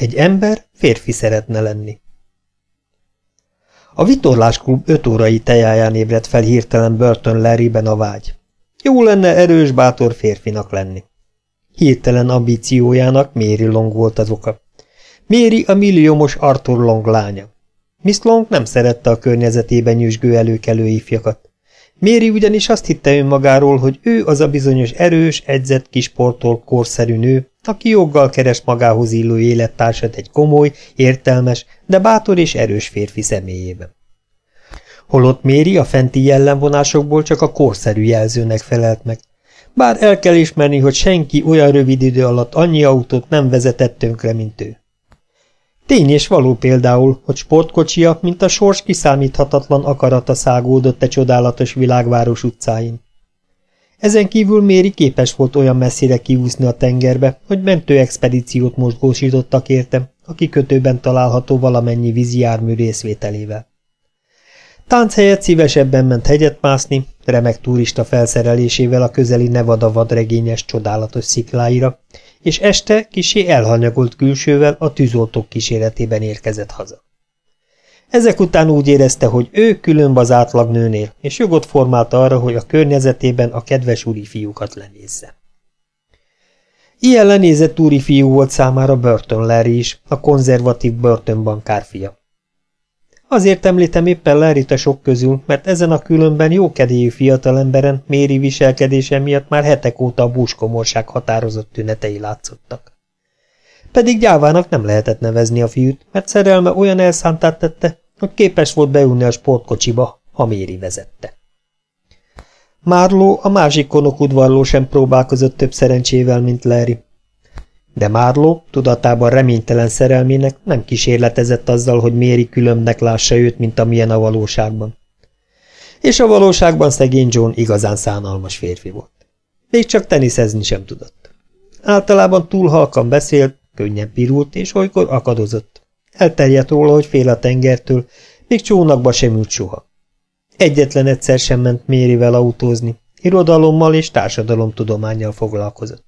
Egy ember férfi szeretne lenni. A vitorlásklub öt órai tejáján ébredt fel hirtelen Burton Larryben a vágy. Jó lenne erős, bátor férfinak lenni. Hirtelen ambíciójának Mary Long volt az oka. Mary a milliómos Arthur Long lánya. Miss Long nem szerette a környezetében nyüzsgő előkelő ifjakat. Méri ugyanis azt hitte önmagáról, hogy ő az a bizonyos erős, edzett, kisportol, korszerű nő, aki joggal keres magához illő élettársat egy komoly, értelmes, de bátor és erős férfi személyében. Holott Méri a fenti jellemvonásokból csak a korszerű jelzőnek felelt meg. Bár el kell ismerni, hogy senki olyan rövid idő alatt annyi autót nem vezetett tönkre, mint ő. Tény és való például, hogy sportkocsia, mint a sors kiszámíthatatlan akarata szágódott e csodálatos világváros utcáin. Ezen kívül Méri képes volt olyan messzire kiúszni a tengerbe, hogy mentő expedíciót mozgósítottak érte, a kikötőben található valamennyi vízi jármű részvételével. Tánc helyett szívesebben ment hegyet mászni, remek turista felszerelésével a közeli Nevada vadregényes csodálatos szikláira, és este kisé elhanyagolt külsővel a tűzoltók kíséretében érkezett haza. Ezek után úgy érezte, hogy ő különb az átlagnőnél, és jogot formálta arra, hogy a környezetében a kedves úri fiúkat lenézze. Ilyen lenézett úri fiú volt számára Burton Larry is, a konzervatív Burton bankár fia. Azért említem éppen larry a sok közül, mert ezen a különben jókedélyű fiatalemberen Méri viselkedése miatt már hetek óta a búskomorság határozott tünetei látszottak. Pedig gyávának nem lehetett nevezni a fiút, mert szerelme olyan elszántát tette, hogy képes volt beülni a sportkocsiba, ha Méri vezette. Márló, a másik konok udvarló sem próbálkozott több szerencsével, mint Larry. De Márló, tudatában reménytelen szerelmének nem kísérletezett azzal, hogy Méri különbnek lássa őt, mint amilyen a valóságban. És a valóságban szegény John igazán szánalmas férfi volt. Még csak teniszezni sem tudott. Általában túl halkan beszélt, könnyen pirult, és olykor akadozott. Elterjedt róla, hogy fél a tengertől, még csónakba sem ült soha. Egyetlen egyszer sem ment Mérivel autózni, irodalommal és társadalomtudományjal foglalkozott.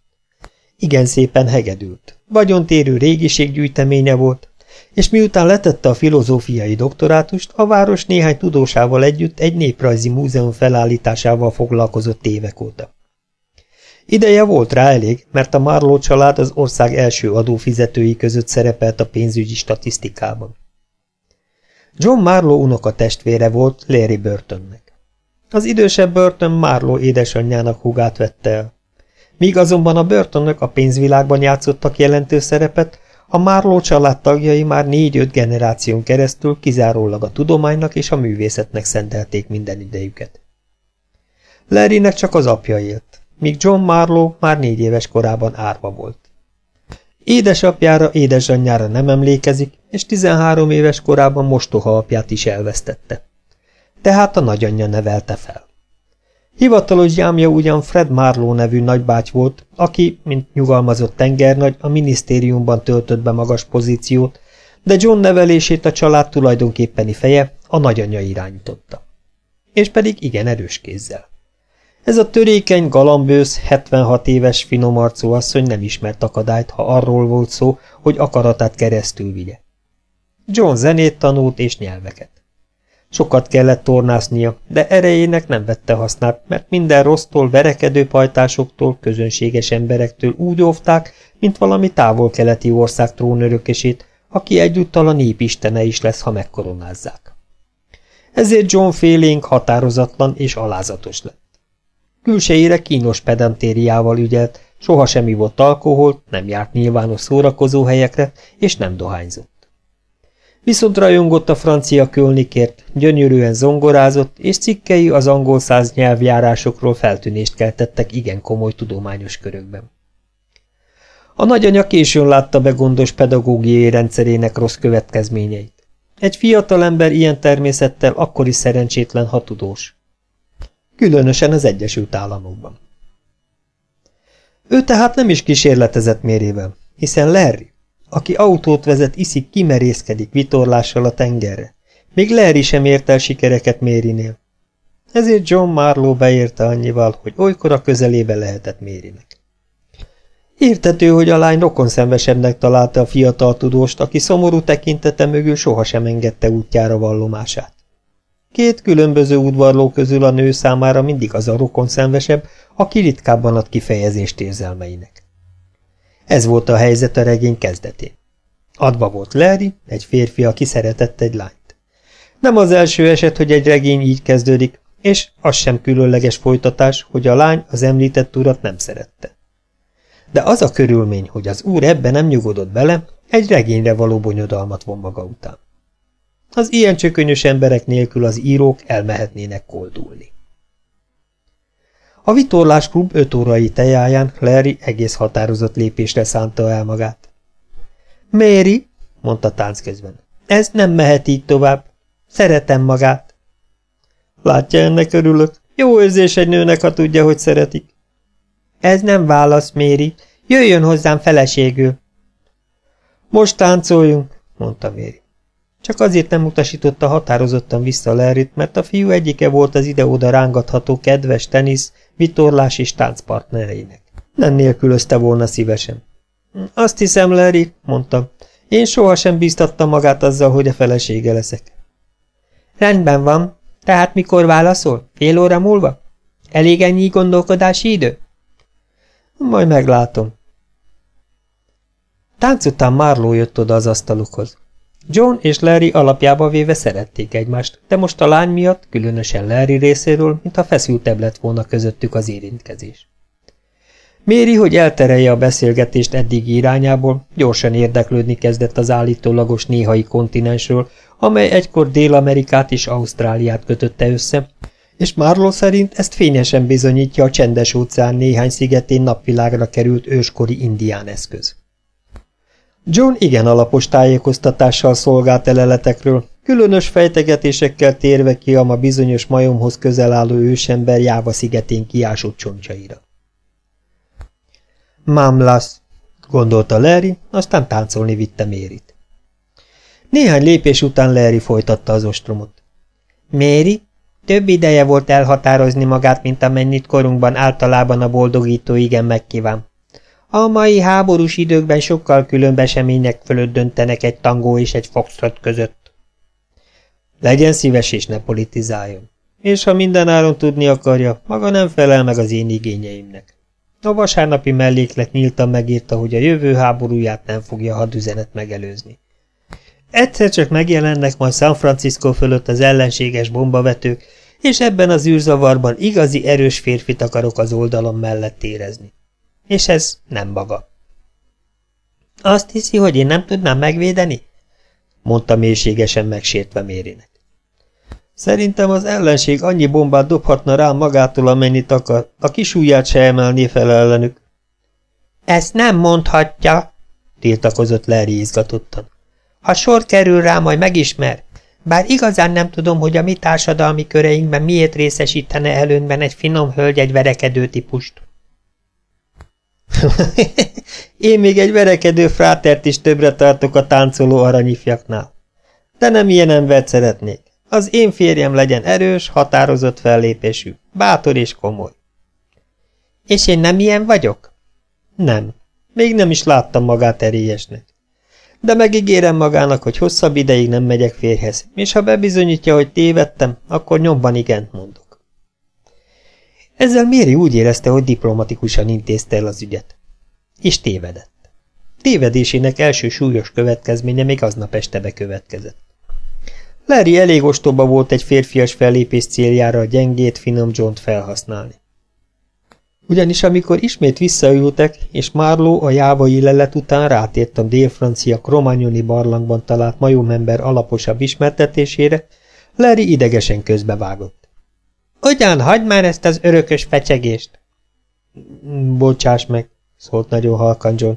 Igen szépen hegedült. Vagyontérő régiséggyűjteménye volt, és miután letette a filozófiai doktorátust, a város néhány tudósával együtt egy néprajzi múzeum felállításával foglalkozott évek óta. Ideje volt rá elég, mert a Marlowe család az ország első adófizetői között szerepelt a pénzügyi statisztikában. John Marlowe unoka testvére volt Larry Burtonnek. Az idősebb Burton Marlowe édesanyjának hugát vette el. Míg azonban a börtönök a pénzvilágban játszottak jelentős szerepet, a Márló család tagjai már négy-öt generáción keresztül kizárólag a tudománynak és a művészetnek szentelték minden idejüket. Larrynek csak az apja élt, míg John Marlowe már négy éves korában árva volt. Édesapjára, édesanyjára nem emlékezik, és 13 éves korában mostoha apját is elvesztette. Tehát a nagyanyja nevelte fel. Hivatalos gyámja ugyan Fred Marlowe nevű nagybáty volt, aki, mint nyugalmazott tengernagy, a minisztériumban töltött be magas pozíciót, de John nevelését a család tulajdonképpeni feje, a nagyanyja irányította. És pedig igen erős kézzel. Ez a törékeny, galambősz, 76 éves finomarcú asszony nem ismert akadályt, ha arról volt szó, hogy akaratát keresztül vigye. John zenét tanult és nyelveket. Sokat kellett tornásznia, de erejének nem vette hasznát, mert minden rossztól, verekedő pajtásoktól, közönséges emberektől úgy óvták, mint valami távol-keleti ország trónörökesét, aki egyúttal a nép istene is lesz, ha megkoronázzák. Ezért John félénk határozatlan és alázatos lett. Külsejére kínos pedantériával ügyelt, sohasem ivott alkoholt, nem járt nyilvános szórakozó helyekre, és nem dohányzott. Viszont rajongott a francia kölnikért, gyönyörűen zongorázott, és cikkei az angol száz nyelvjárásokról feltűnést keltettek igen komoly tudományos körökben. A nagyanya későn látta be gondos pedagógiai rendszerének rossz következményeit. Egy fiatal ember ilyen természettel akkor is szerencsétlen, ha tudós. Különösen az Egyesült Államokban. Ő tehát nem is kísérletezett mérével, hiszen Larry, aki autót vezet, iszik, kimerészkedik vitorlással a tengerre. Még Larry sem ért el sikereket Mérinél. Ezért John Marlowe beérte annyival, hogy olykor a közelébe lehetett Mérinek. Értető, hogy a lány rokonszenvesebbnek találta a fiatal tudóst, aki szomorú tekintete mögül sohasem engedte útjára vallomását. Két különböző udvarló közül a nő számára mindig az a rokonszenvesebb, aki ritkábban ad kifejezést érzelmeinek. Ez volt a helyzet a regény kezdetén. Adva volt Larry, egy férfi, aki szeretett egy lányt. Nem az első eset, hogy egy regény így kezdődik, és az sem különleges folytatás, hogy a lány az említett urat nem szerette. De az a körülmény, hogy az úr ebben nem nyugodott bele, egy regényre való bonyodalmat von maga után. Az ilyen csökönyös emberek nélkül az írók elmehetnének koldulni. A vitorlás klub öt órai tejáján Larry egész határozott lépésre szánta el magát. Mary, mondta tánc közben, ez nem mehet így tovább. Szeretem magát. Látja, ennek örülök. Jó érzés egy nőnek, ha tudja, hogy szeretik. Ez nem válasz, Méri. Jöjjön hozzám feleségül. Most táncoljunk, mondta Méri. Csak azért nem utasította határozottan vissza Larryt, mert a fiú egyike volt az ide-oda rángatható kedves tenisz, vitorlás és táncpartnereinek. Nem nélkülözte volna szívesen. Azt hiszem, Larry, mondta, én sohasem bíztattam magát azzal, hogy a felesége leszek. Rendben van, tehát mikor válaszol? Fél óra múlva? Elég ennyi gondolkodási idő? Majd meglátom. Tánc után Marlowe jött oda az asztalukhoz. John és Larry alapjába véve szerették egymást, de most a lány miatt, különösen Larry részéről, mintha feszültebb lett volna közöttük az érintkezés. Méri, hogy elterelje a beszélgetést eddigi irányából, gyorsan érdeklődni kezdett az állítólagos néhai kontinensről, amely egykor Dél-Amerikát és Ausztráliát kötötte össze, és Marlowe szerint ezt fényesen bizonyítja a csendes óceán néhány szigetén napvilágra került őskori indián eszköz. John igen alapos tájékoztatással szolgált eleletekről, különös fejtegetésekkel térve ki a ma bizonyos majomhoz közel álló ősember Jáva szigetén kiásott csontjaira. Mamlasz, gondolta Larry, aztán táncolni vitte Mérit. Néhány lépés után Larry folytatta az ostromot. Méri, több ideje volt elhatározni magát, mint amennyit korunkban általában a boldogító igen megkíván. A mai háborús időkben sokkal különb események fölött döntenek egy tangó és egy foxtrot között. Legyen szíves és ne politizáljon. És ha mindenáron tudni akarja, maga nem felel meg az én igényeimnek. A vasárnapi melléklet nyíltan megírta, hogy a jövő háborúját nem fogja hadüzenet megelőzni. Egyszer csak megjelennek majd San Francisco fölött az ellenséges bombavetők, és ebben az űrzavarban igazi erős férfit akarok az oldalon mellett érezni. És ez nem maga. Azt hiszi, hogy én nem tudnám megvédeni? mondta mélységesen megsértve Mérinek. Szerintem az ellenség annyi bombát dobhatna rám magától, amennyit akar, a kis ujját se emelné fel ellenük. Ezt nem mondhatja, tiltakozott Larry izgatottan. Ha sor kerül rá, majd megismer. Bár igazán nem tudom, hogy a mi társadalmi köreinkben miért részesítene előnben egy finom hölgy egy verekedő típust. Én még egy verekedő frátert is többre tartok a táncoló aranyifjaknál. De nem ilyen embert szeretnék. Az én férjem legyen erős, határozott fellépésű, bátor és komoly. És én nem ilyen vagyok? Nem. Még nem is láttam magát erélyesnek de megígérem magának, hogy hosszabb ideig nem megyek férhez, és ha bebizonyítja, hogy tévedtem, akkor nyomban igent mondok. Ezzel Méri úgy érezte, hogy diplomatikusan intézte el az ügyet. És tévedett. Tévedésének első súlyos következménye még aznap este bekövetkezett. Larry elég ostoba volt egy férfias fellépés céljára a gyengét, finom john felhasználni. Ugyanis amikor ismét visszaültek, és Márló a jávai lelet után rátért a dél-francia Kromagnoni barlangban talált majomember alaposabb ismertetésére, Larry idegesen közbevágott. – Ugyan, hagyd már ezt az örökös fecsegést! – Bocsáss meg, szólt nagyon halkan John,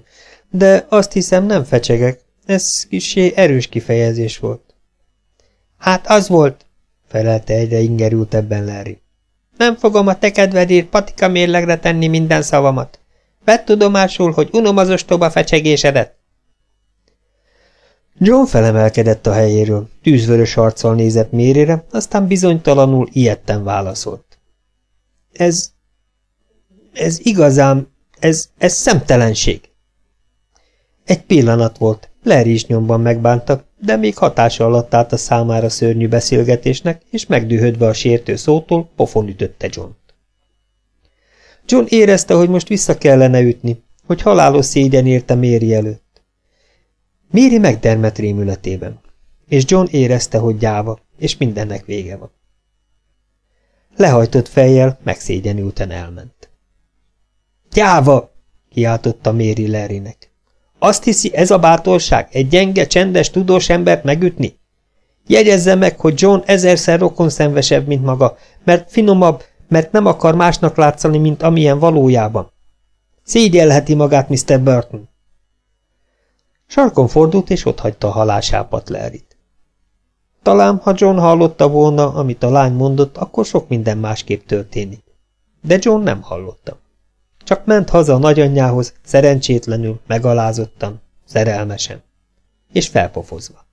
de azt hiszem nem fecsegek, ez kisé erős kifejezés volt. – Hát az volt, felelte egyre ingerültebben Larry. Nem fogom a te kedvedért patika mérlegre tenni minden szavamat. Vedd tudomásul, hogy unom az ostoba fecsegésedet. John felemelkedett a helyéről, tűzvörös arccal nézett mérére, aztán bizonytalanul ilyetten válaszolt. Ez... ez igazán ez, ez szemtelenség. Egy pillanat volt, Larry is nyomban megbántak, de még hatása alatt állt a számára szörnyű beszélgetésnek, és megdühödve a sértő szótól pofon ütötte john -t. John érezte, hogy most vissza kellene ütni, hogy halálos szégyen érte Méri előtt. Méri megdermet rémületében, és John érezte, hogy gyáva, és mindennek vége van. Lehajtott fejjel, megszégyenülten elment. Gyáva! kiáltotta Méri Larrynek. Azt hiszi, ez a bátorság, egy gyenge, csendes, tudós embert megütni? Jegyezze meg, hogy John ezerszer rokonszenvesebb, mint maga, mert finomabb, mert nem akar másnak látszani, mint amilyen valójában. Szégyelheti magát, Mr. Burton. Sarkon fordult, és otthagyta a halásápat Larryt. Talán, ha John hallotta volna, amit a lány mondott, akkor sok minden másképp történik. De John nem hallotta. Csak ment haza a nagyanyjához, szerencsétlenül, megalázottan, szerelmesen. És felpofozva.